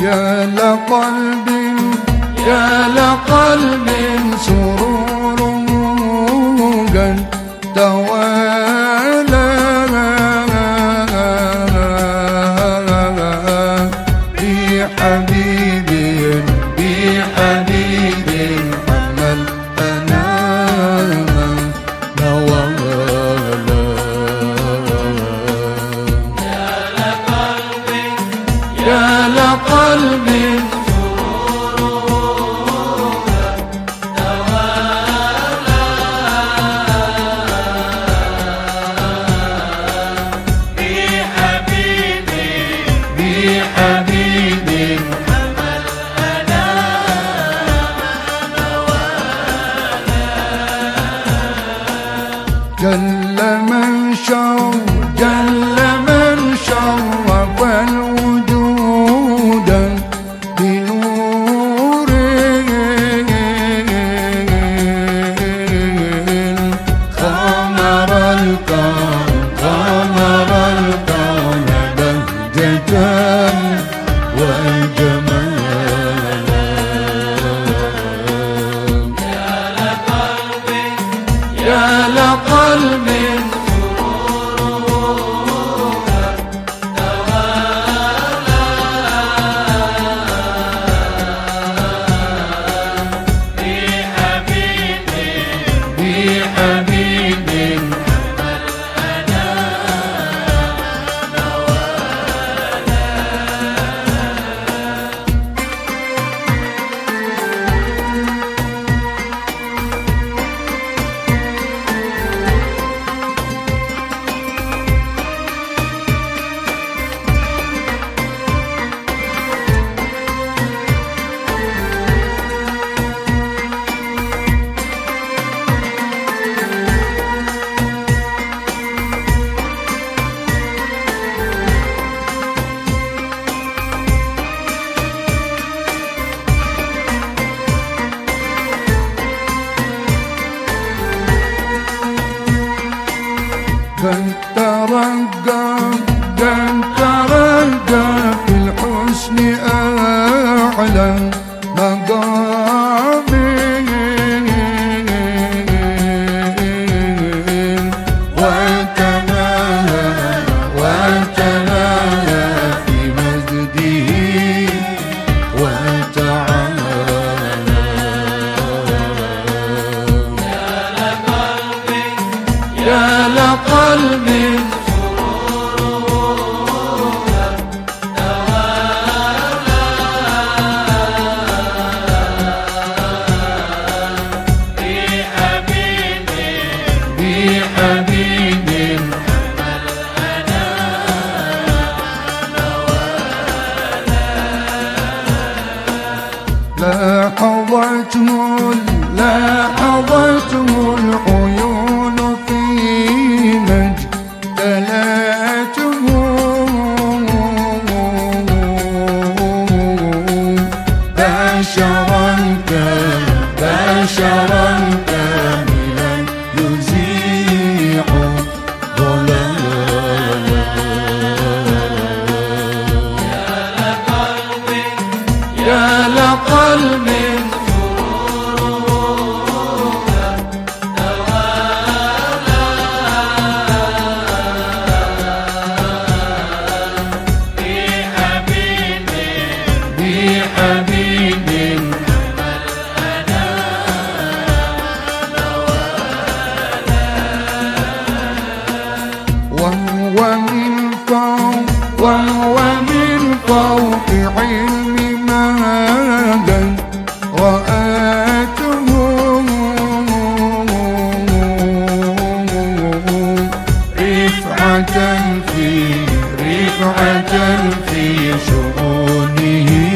يا لقلب يا لقلب سرور قد توالى جل من شر جل بهجة والجمال ترقى ترقى في الحسن أعلى مقامي في مجده وتعالى يا لقلبي بشرا كاملا بشرا فوق علم مادا رآته. رفعة في رفعة في شؤونه.